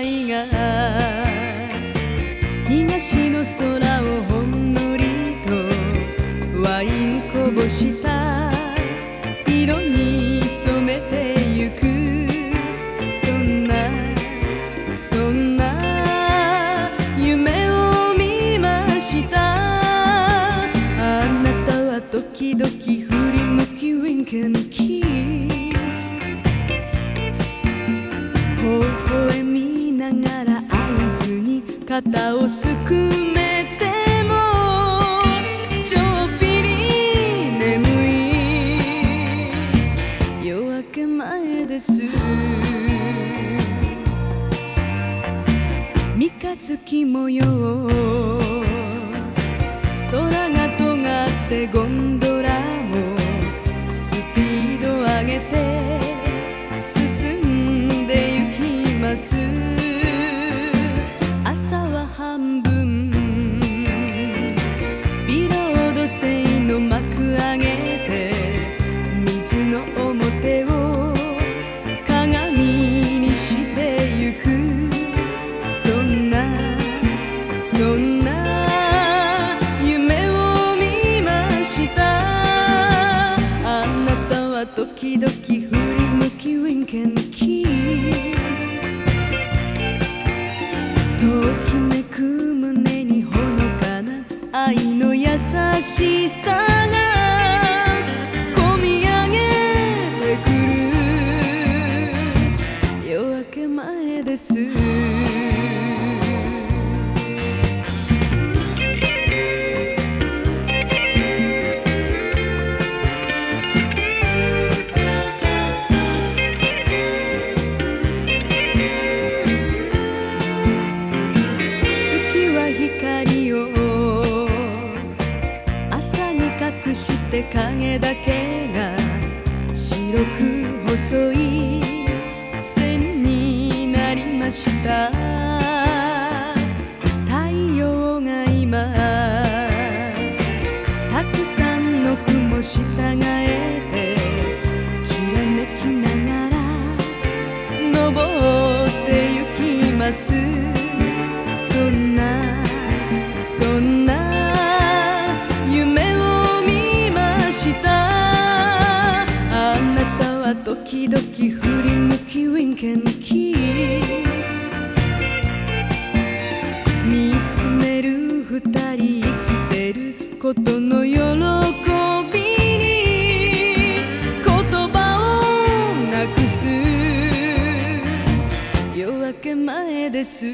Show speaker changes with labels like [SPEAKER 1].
[SPEAKER 1] 愛が東の空をほんのりとワインこぼした色に染めてゆくそんなそんな夢を見ましたあなたは時々振り向きウィンクのキス肩をすくめてもちょっぴり眠い。夜明け前です。三日月模様。Can kiss ときめく胸にほのかな愛の優しさがこみ上げてくる。夜明け前です。影だけが白く細い線になりました。太陽が今たくさんの雲従えてきらめきながら登ってゆきます。Can kiss 見つめる二人生きてることの喜びに言葉をなくす。夜明け前です。